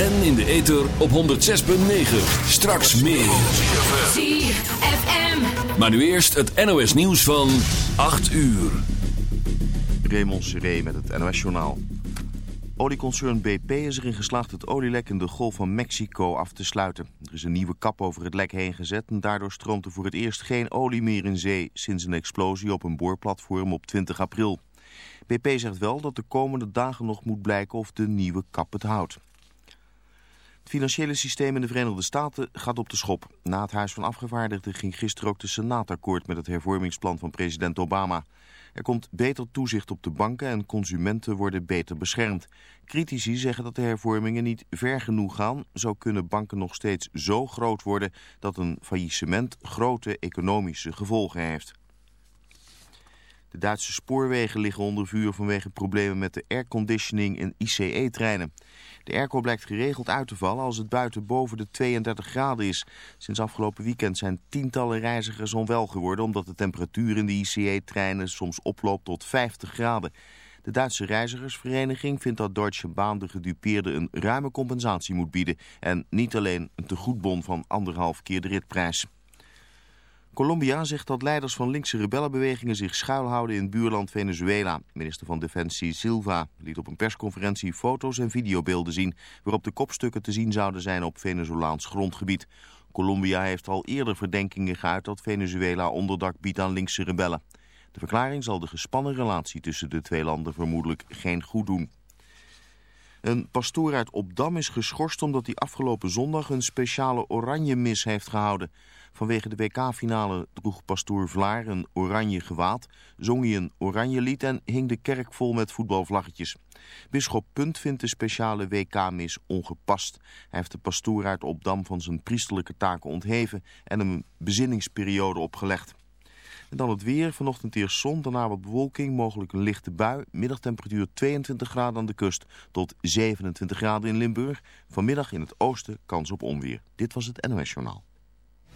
En in de ether op 106.9. Straks meer. ZFM. Maar nu eerst het NOS nieuws van 8 uur. Raymond Seré met het NOS-journaal. Olieconcern BP is erin geslaagd het olielek in de Golf van Mexico af te sluiten. Er is een nieuwe kap over het lek heen gezet en daardoor stroomt er voor het eerst geen olie meer in zee... sinds een explosie op een boorplatform op 20 april. BP zegt wel dat de komende dagen nog moet blijken of de nieuwe kap het houdt. Financiële systeem in de Verenigde Staten gaat op de schop. Na het Huis van Afgevaardigden ging gisteren ook de Senaat akkoord met het hervormingsplan van president Obama. Er komt beter toezicht op de banken en consumenten worden beter beschermd. Critici zeggen dat de hervormingen niet ver genoeg gaan. Zo kunnen banken nog steeds zo groot worden dat een faillissement grote economische gevolgen heeft. De Duitse spoorwegen liggen onder vuur vanwege problemen met de airconditioning in ICE-treinen. De airco blijkt geregeld uit te vallen als het buiten boven de 32 graden is. Sinds afgelopen weekend zijn tientallen reizigers onwel geworden... omdat de temperatuur in de ICE-treinen soms oploopt tot 50 graden. De Duitse reizigersvereniging vindt dat Deutsche Bahn de gedupeerden een ruime compensatie moet bieden... en niet alleen een tegoedbon van anderhalf keer de ritprijs. Colombia zegt dat leiders van linkse rebellenbewegingen zich schuilhouden in buurland Venezuela. Minister van Defensie Silva liet op een persconferentie foto's en videobeelden zien... waarop de kopstukken te zien zouden zijn op Venezolaans grondgebied. Colombia heeft al eerder verdenkingen geuit dat Venezuela onderdak biedt aan linkse rebellen. De verklaring zal de gespannen relatie tussen de twee landen vermoedelijk geen goed doen. Een pastoor uit Opdam is geschorst omdat hij afgelopen zondag een speciale oranje mis heeft gehouden. Vanwege de WK-finale droeg pastoor Vlaar een oranje gewaad, zong hij een oranje lied en hing de kerk vol met voetbalvlaggetjes. Bisschop Punt vindt de speciale WK-mis ongepast. Hij heeft de pastoor uit Opdam van zijn priesterlijke taken ontheven en hem een bezinningsperiode opgelegd. En dan het weer. Vanochtend eerst zon, daarna wat bewolking, mogelijk een lichte bui. Middagtemperatuur 22 graden aan de kust tot 27 graden in Limburg. Vanmiddag in het oosten kans op onweer. Dit was het NOS Journaal.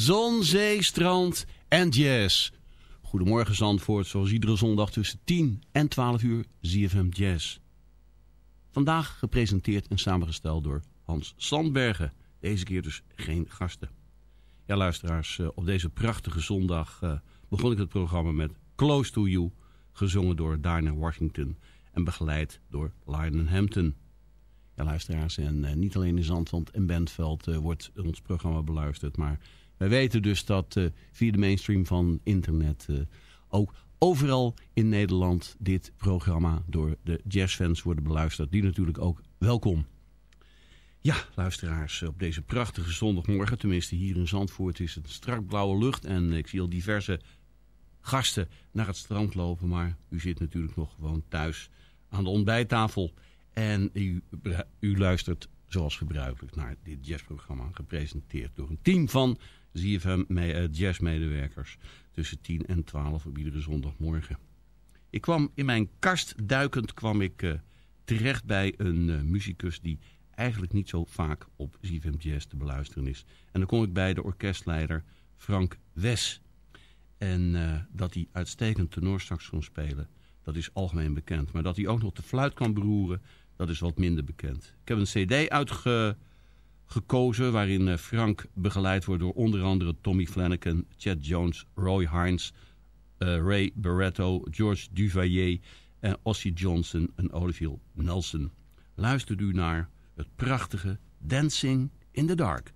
Zon, zee, strand en jazz. Goedemorgen Zandvoort, zoals iedere zondag tussen 10 en 12 uur ZFM Jazz. Vandaag gepresenteerd en samengesteld door Hans Sandbergen. Deze keer dus geen gasten. Ja luisteraars, eh, op deze prachtige zondag eh, begon ik het programma met Close to You. Gezongen door Dinah Washington en begeleid door Lionel Hampton. Ja luisteraars, en eh, niet alleen in Zandvoort en Bentveld wordt ons programma beluisterd, maar wij weten dus dat eh, via de mainstream van internet eh, ook overal in Nederland dit programma door de jazzfans worden beluisterd. Die natuurlijk ook welkom. Ja, luisteraars, op deze prachtige zondagmorgen, tenminste hier in Zandvoort, is het strak blauwe lucht. En ik zie al diverse gasten naar het strand lopen, maar u zit natuurlijk nog gewoon thuis aan de ontbijttafel. En u, u luistert zoals gebruikelijk naar dit jazzprogramma, gepresenteerd door een team van ZFM eh, jazzmedewerkers tussen 10 en 12 op iedere zondagmorgen. Ik kwam in mijn kast duikend kwam ik eh, terecht bij een eh, muzikus die eigenlijk niet zo vaak op ZFM Jazz te beluisteren is. En dan kom ik bij de orkestleider Frank Wes. En dat hij uitstekend tenorsax kon spelen, dat is algemeen bekend. Maar dat hij ook nog de fluit kan beroeren, dat is wat minder bekend. Ik heb een cd uitgekozen waarin eh, Frank begeleid wordt door onder andere Tommy Flanagan, Chad Jones, Roy Hines, eh, Ray Barretto, George Duvalier en Ossie Johnson en Olivier Nelson. Luistert u naar het prachtige Dancing in the Dark.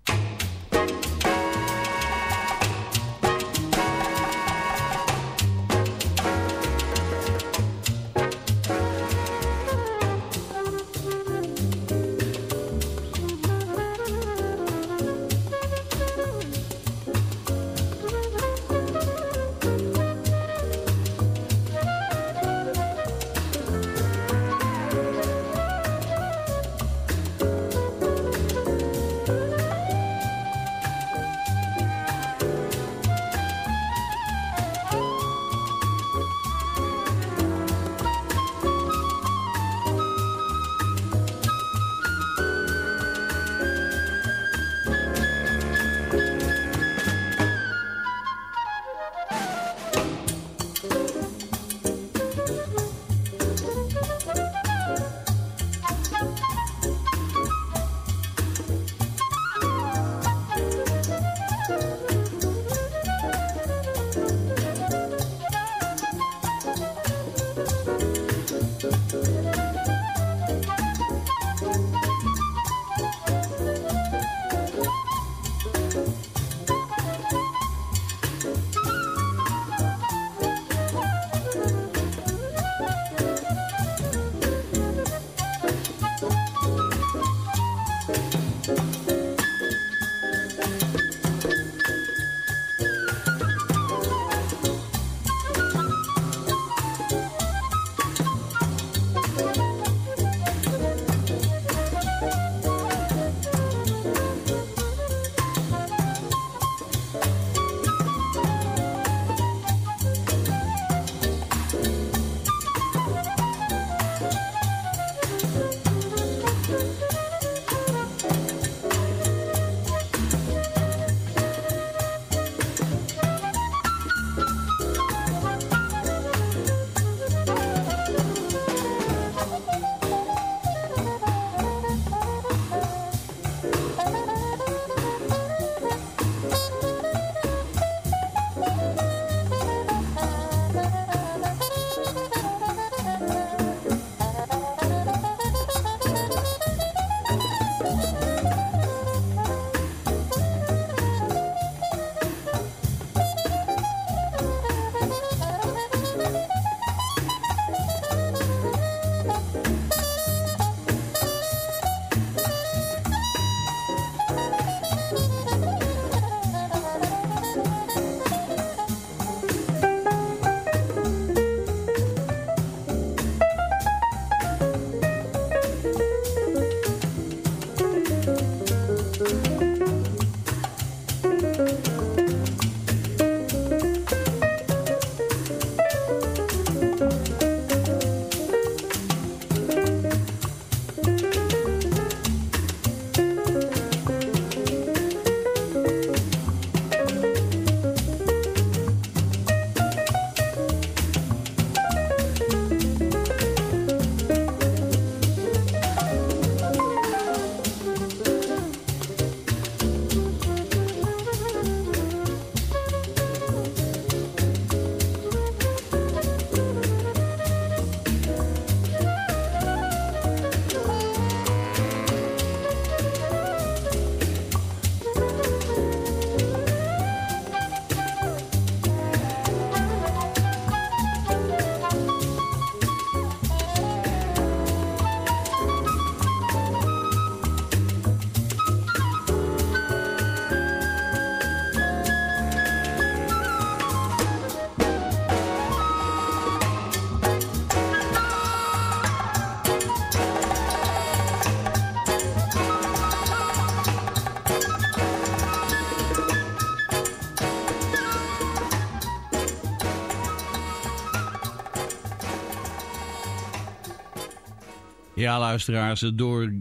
Ja, luisteraars, door,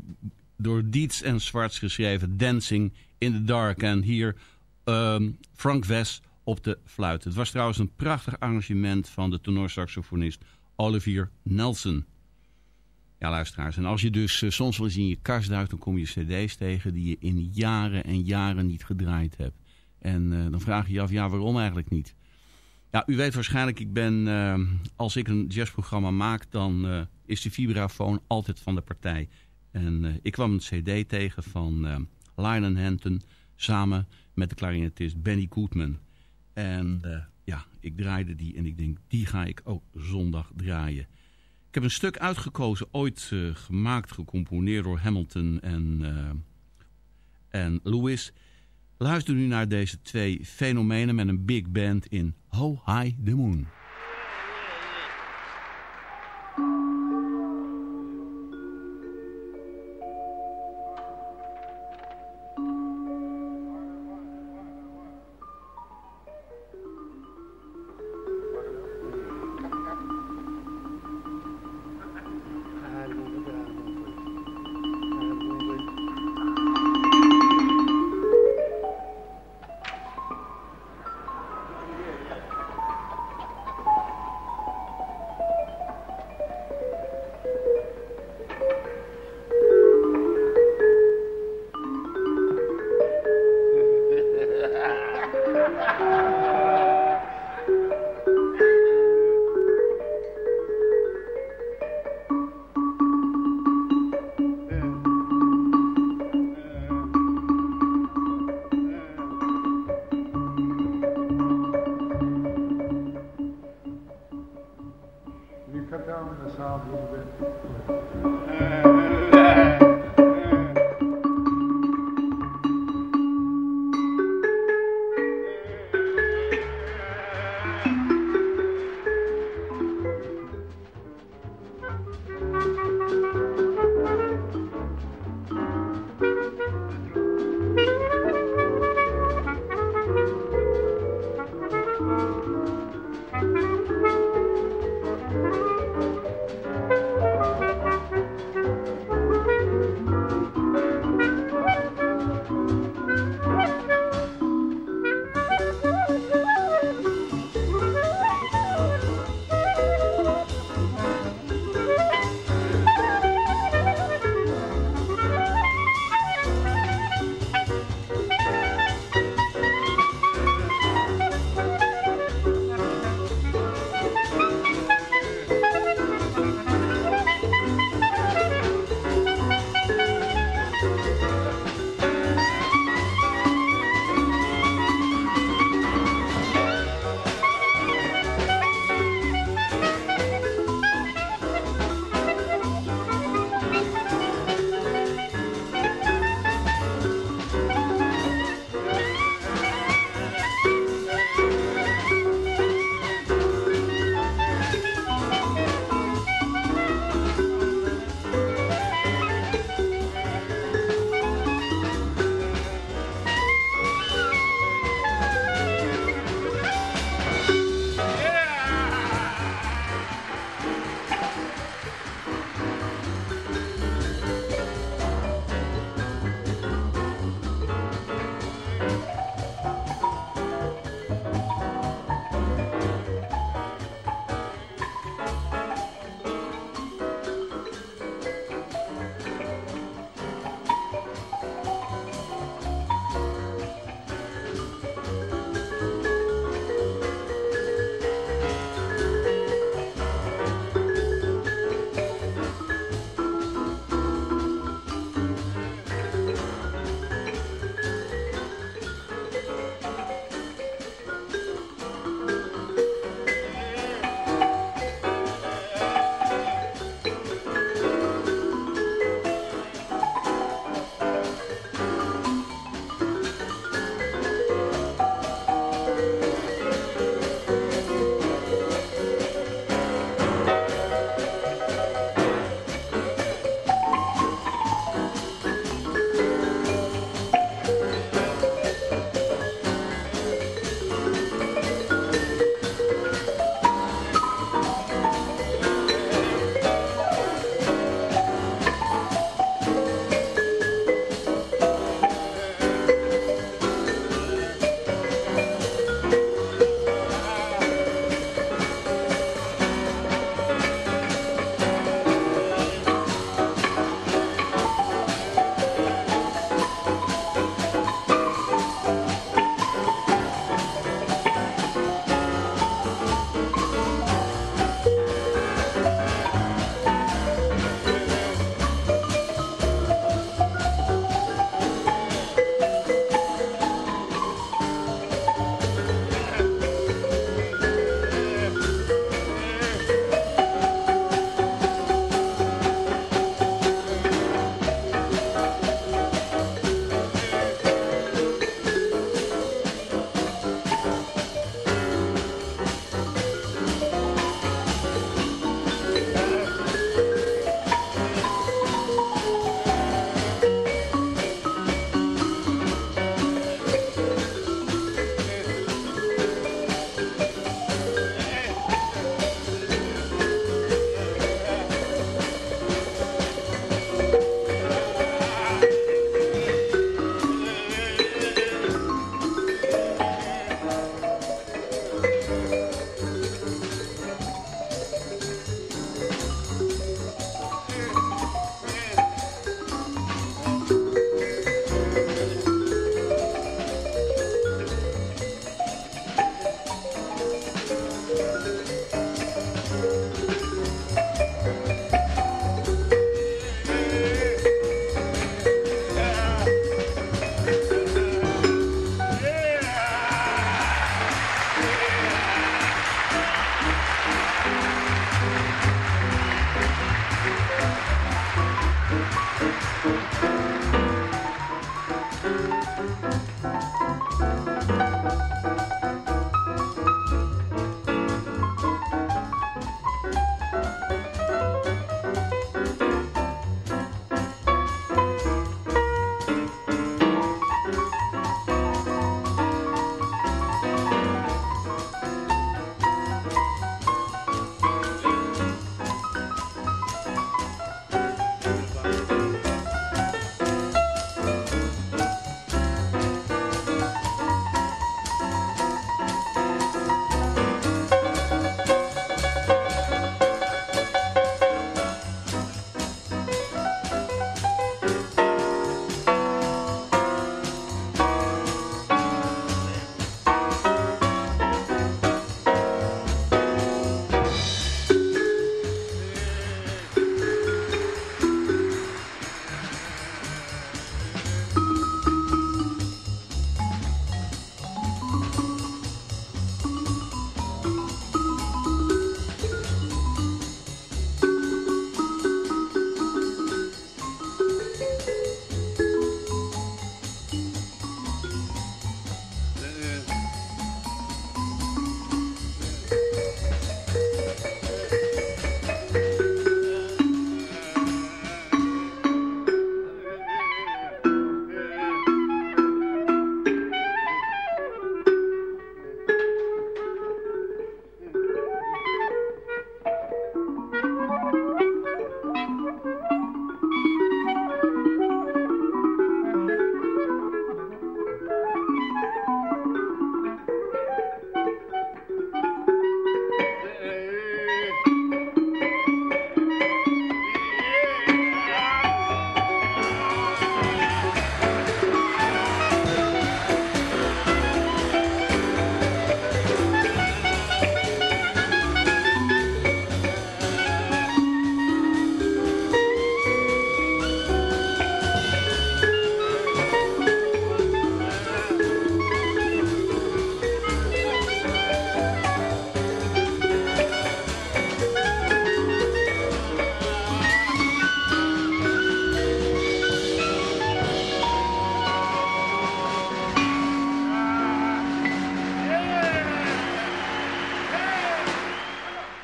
door Dietz en Zwarts geschreven Dancing in the Dark. En hier ehm, Frank Wes op de fluit. Het was trouwens een prachtig arrangement van de tenorsaxofonist Olivier Nelson. Ja, luisteraars. En als je dus eh, soms wel eens in je kast duikt, dan kom je cd's tegen die je in jaren en jaren niet gedraaid hebt. En eh, dan vraag je je af, ja, waarom eigenlijk niet? Ja, u weet waarschijnlijk, ik ben, eh, als ik een jazzprogramma maak, dan eh, is de vibrafoon altijd van de partij. En eh, ik kwam een cd tegen van eh Lionel Hampton samen met de klarinetist Benny Goodman. En ja, ik draaide die en ik denk, die ga ik ook zondag draaien. Ik heb een stuk uitgekozen, ooit gemaakt, gecomponeerd door Hamilton en, en Lewis. Luister nu naar deze twee fenomenen met een big band in Ho High the Moon.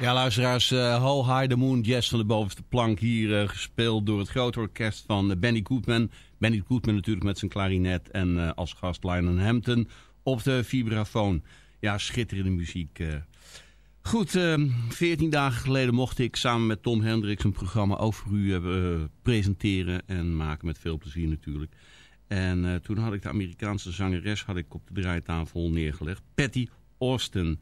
Ja, luisteraars, uh, Ho High the Moon, Jazz van de bovenste plank. Hier uh, gespeeld door het grote orkest van uh, Benny Goodman. Benny Goodman natuurlijk met zijn klarinet en als gast Lionel Hampton op de vibrafoon. Ja, schitterende muziek. Goed, veertien dagen geleden mocht ik samen met Tom Hendricks een programma over u presenteren en maken met veel plezier natuurlijk. En toen had ik de Amerikaanse zangeres had ik op de draaitafel neergelegd, Patty Austin.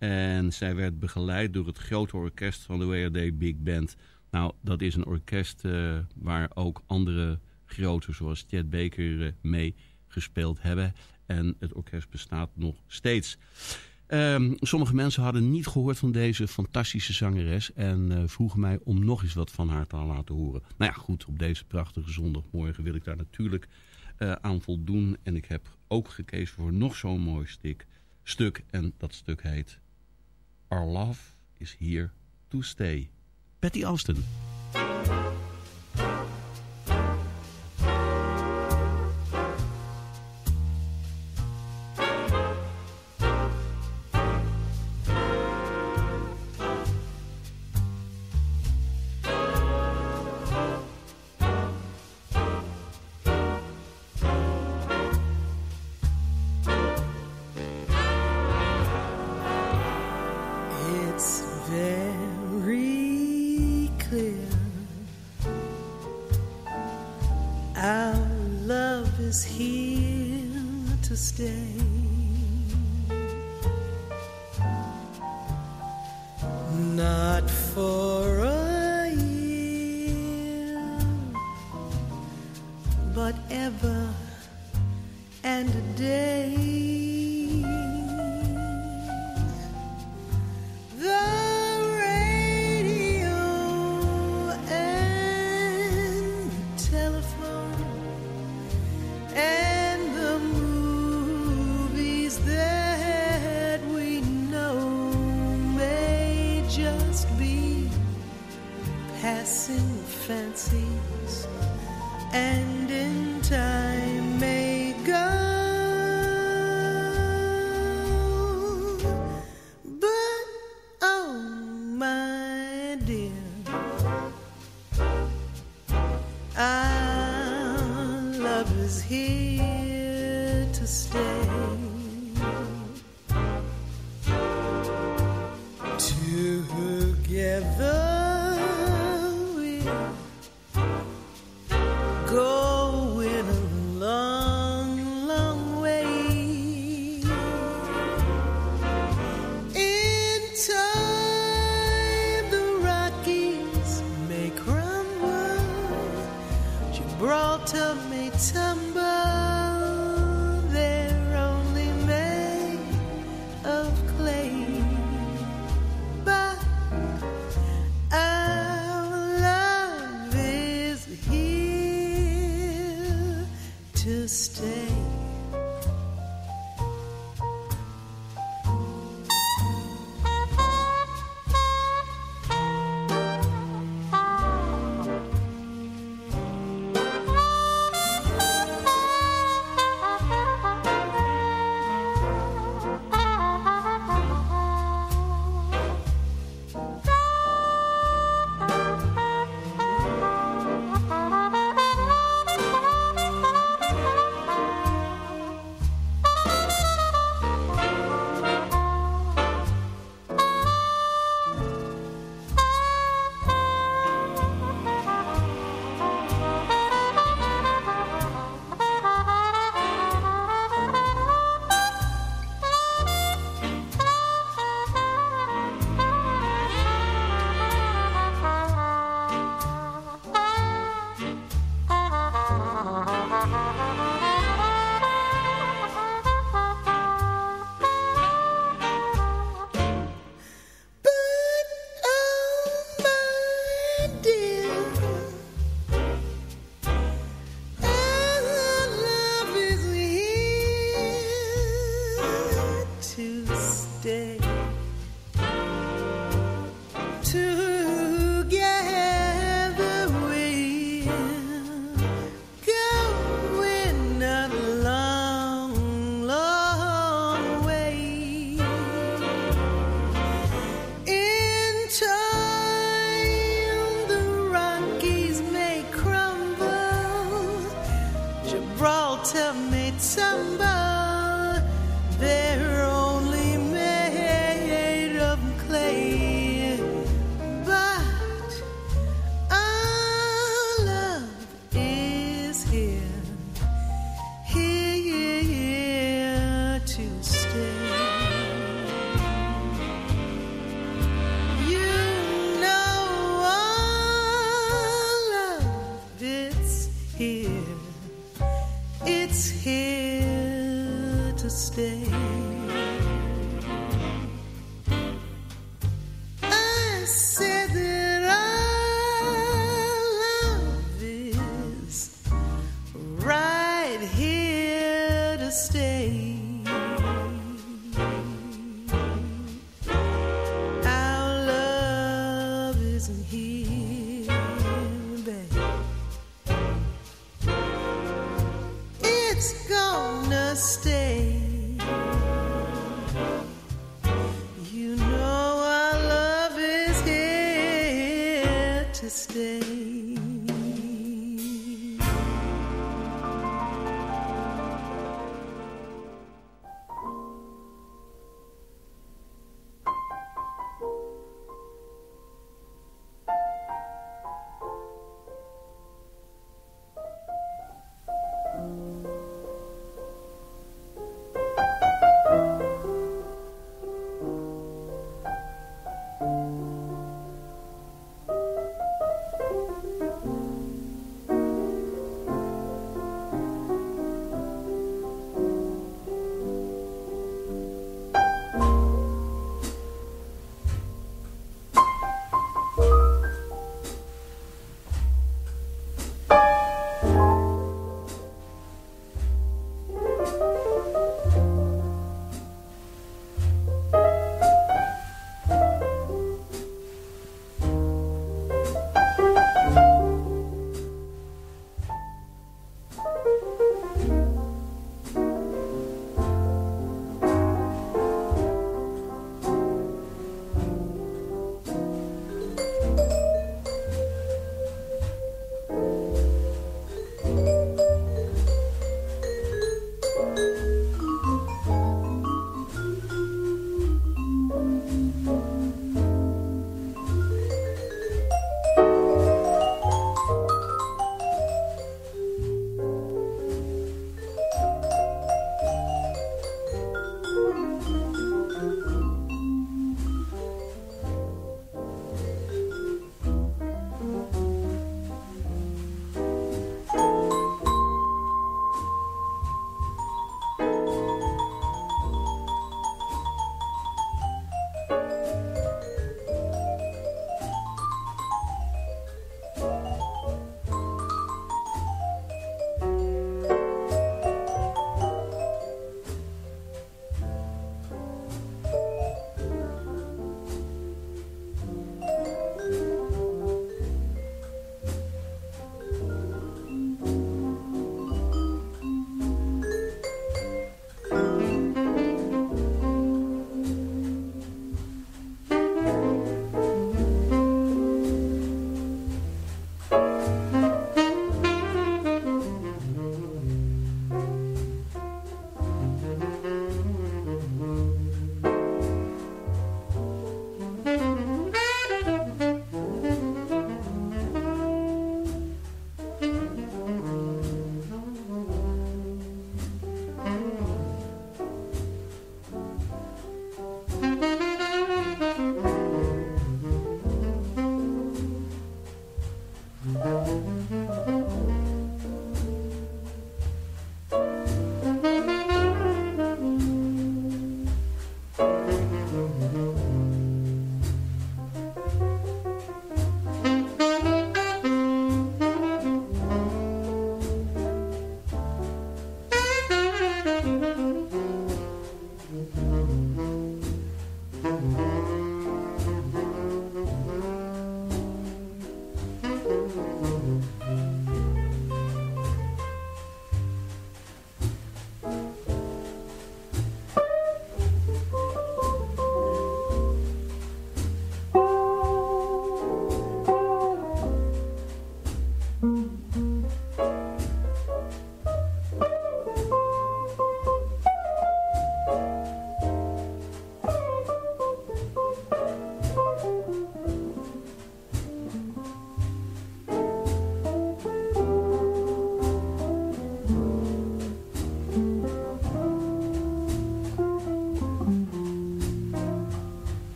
En zij werd begeleid door het grote orkest van de WRD Big Band. Nou, dat is een orkest uh, waar ook andere grote zoals Chet Baker uh, mee gespeeld hebben. En het orkest bestaat nog steeds. Um, sommige mensen hadden niet gehoord van deze fantastische zangeres... en uh, vroegen mij om nog eens wat van haar te laten horen. Nou ja, goed, op deze prachtige zondagmorgen wil ik daar natuurlijk aan voldoen. En ik heb ook gekezen voor nog zo'n mooi stuk, stuk. En dat stuk heet Our love is here to stay. Patty Austin. but for a year, but ever and a day.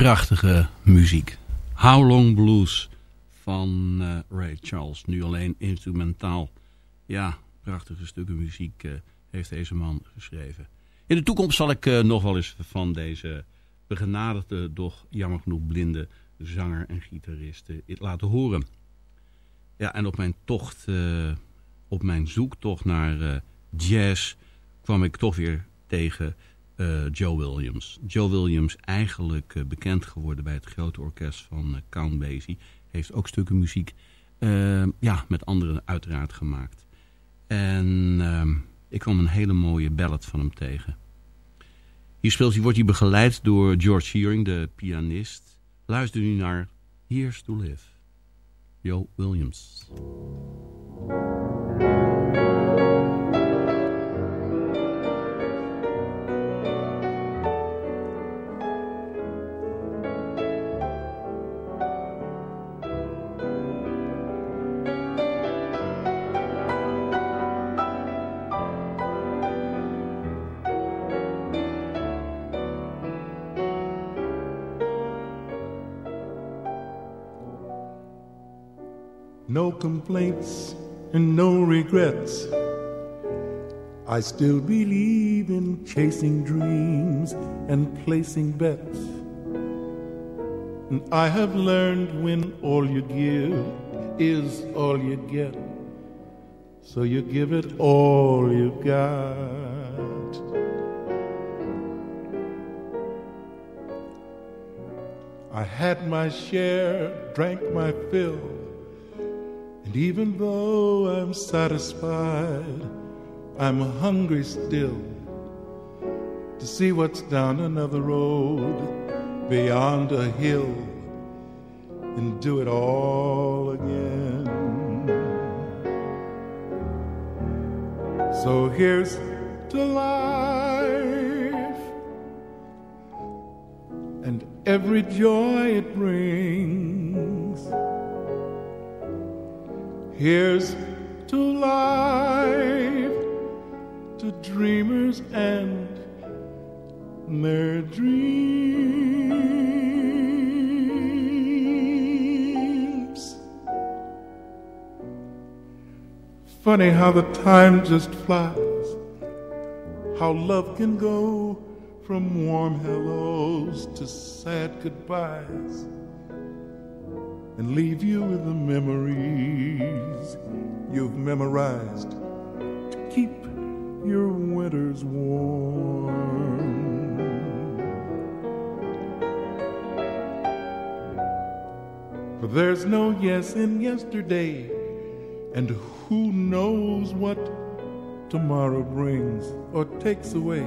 Prachtige muziek. How Long Blues van eh, Ray Charles. Nu alleen instrumentaal. Ja, prachtige stukken muziek eh, heeft deze man geschreven. In de toekomst zal ik eh, nog wel eens van deze begenadigde, doch jammer genoeg blinde zanger en gitarist laten horen. Ja, en op mijn tocht, op mijn zoektocht naar jazz kwam ik toch weer tegen eh, Joe Williams. Joe Williams, eigenlijk eh, bekend geworden bij het grote orkest van eh, Count Basie, heeft ook stukken muziek eh, ja, met anderen uiteraard gemaakt. En ehm, ik kwam een hele mooie ballad van hem tegen. Hier speelt hij, wordt hij begeleid door George Shearing, de pianist. Luister nu naar Here's to Live. Joe Williams. No complaints and no regrets. I still believe in chasing dreams and placing bets. And I have learned when all you give is all you get. So you give it all you've got. I had my share, drank my fill. And even though I'm satisfied, I'm hungry still to see what's down another road beyond a hill and do it all again. So here's to life and every joy it brings. Here's to life, to dreamers and their dreams. Funny how the time just flies, how love can go from warm hellos to sad goodbyes and leave you with the memories you've memorized to keep your winters warm. For there's no yes in yesterday, and who knows what tomorrow brings or takes away.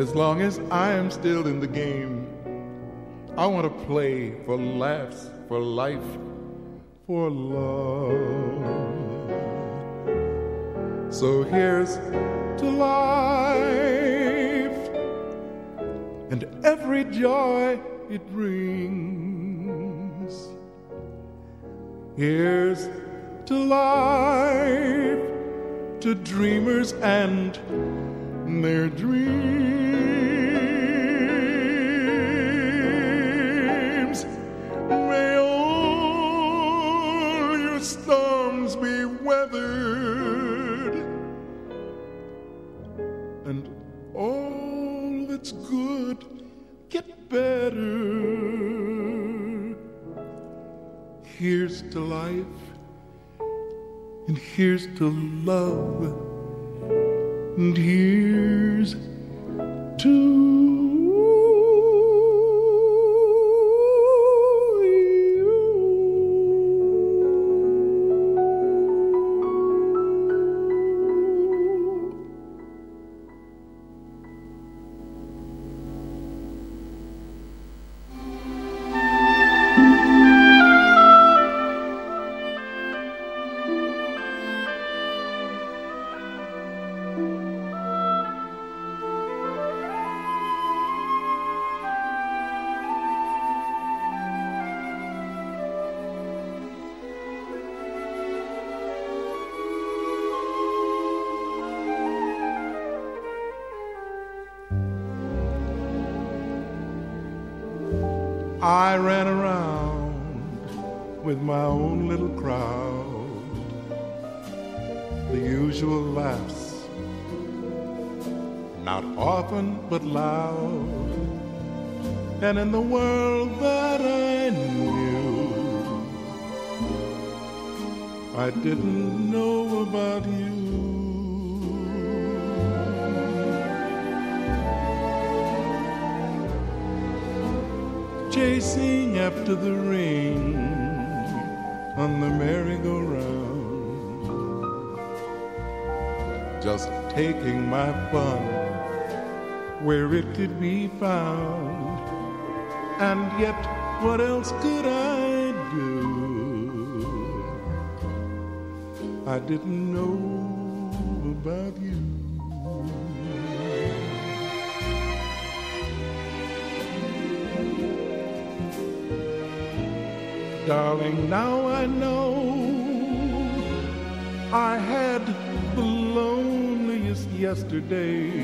As long as I am still in the game, I want to play for laughs, for life, for love. So here's to life and every joy it brings. Here's to life, to dreamers and their dreams. Here's to life, and here's to love, and here's to I ran around with my own little crowd. The usual laughs, not often but loud. And in the world that I knew, I didn't know about you. Chasing after the ring on the merry-go-round. Just taking my fun where it could be found. And yet, what else could I do? I didn't know about you. Darling, now I know I had the loneliest yesterday.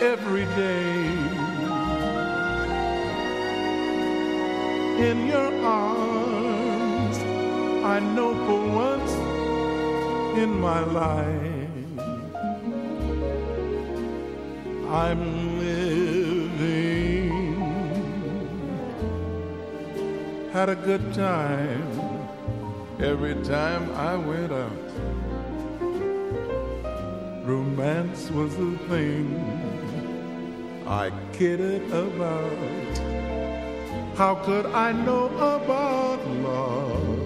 Every day in your arms, I know for once in my life I'm had a good time every time I went out. Romance was the thing I kidded about. How could I know about love?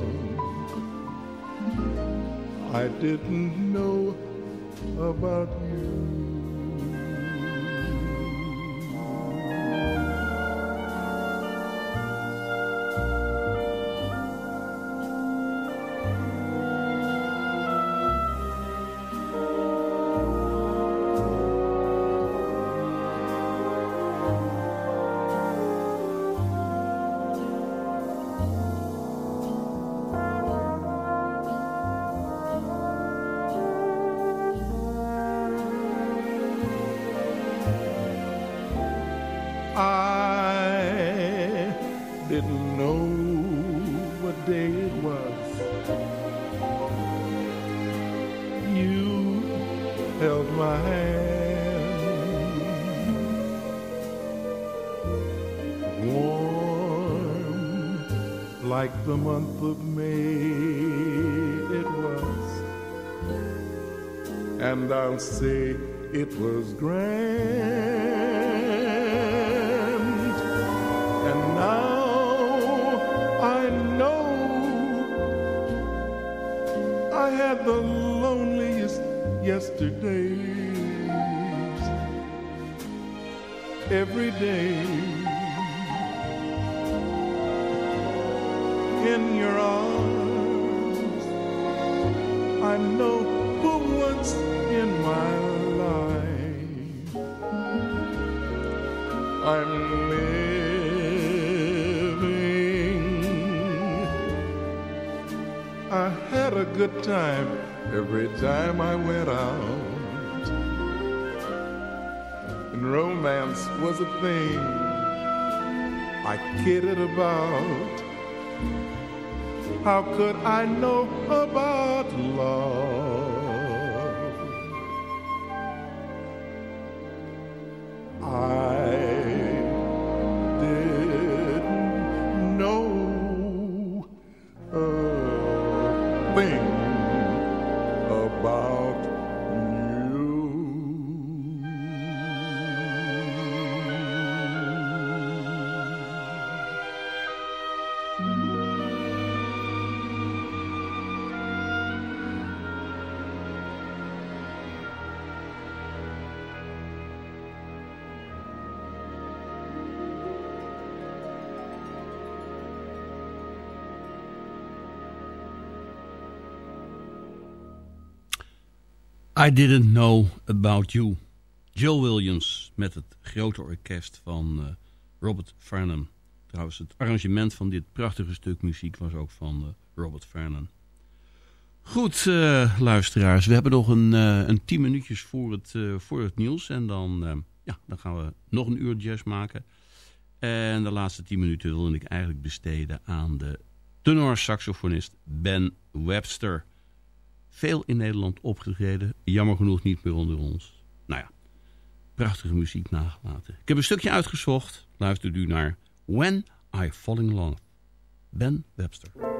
I didn't know about you. Say it was grand. And now I know I had the loneliest yesterdays. Every day in your arms, I know in my life I'm living. I had a good time every time I went out. And romance was a thing I kidded about. How could I know about love? I Didn't Know About You. Joe Williams met het grote orkest van eh, Robert Farnham. Trouwens, het arrangement van dit prachtige stuk muziek was ook van eh, Robert Farnham. Goed, eh, luisteraars. We hebben nog een, een tien minuutjes voor het, voor het nieuws. En dan ja, dan gaan we nog een uur jazz maken. En de laatste tien minuten wilde ik eigenlijk besteden aan de tenor-saxofonist Ben Webster. Veel in Nederland opgetreden, jammer genoeg niet meer onder ons. Nou ja, prachtige muziek nagelaten. Ik heb een stukje uitgezocht, luistert u naar When I Fall in Love. Ben Webster.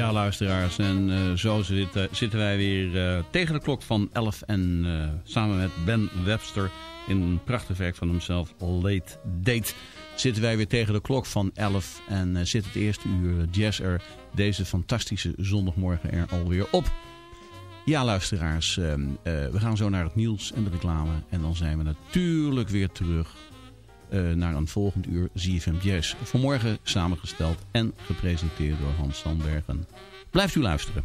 Ja, luisteraars. En eh, zo zitten, zitten wij weer eh, tegen de klok van 11. En eh, samen met Ben Webster in een prachtig werk van hemzelf, Late Date, zitten wij weer tegen de klok van 11. En eh, zit het eerste uur jazz er deze fantastische zondagmorgen er alweer op. Ja, luisteraars. ehm, eh, we gaan zo naar het nieuws en de reclame. En dan zijn we natuurlijk weer terug eh, naar een volgend uur ZFM Jazz. Vanmorgen samengesteld en gepresenteerd door Hans Sandbergen. Blijft u luisteren.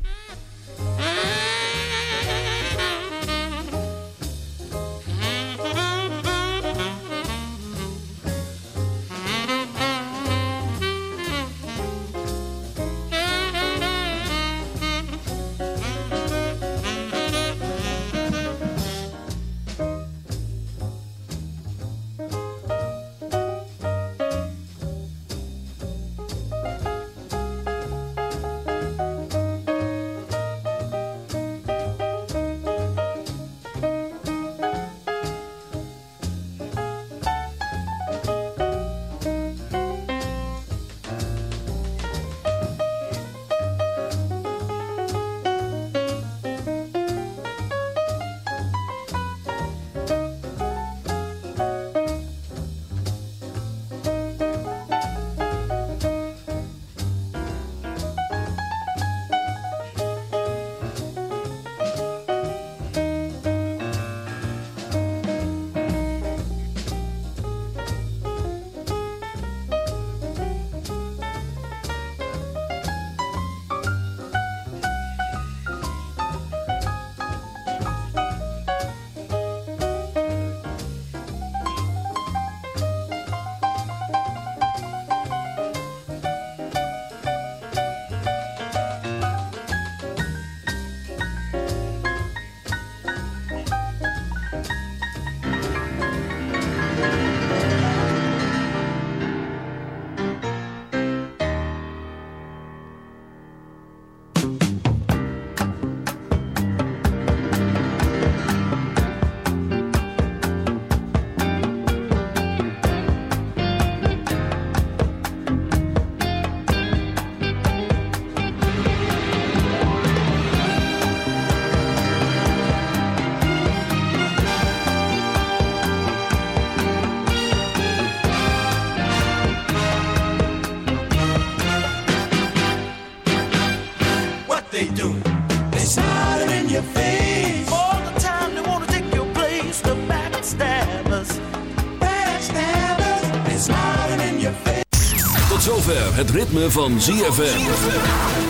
Het ritme van ZFM.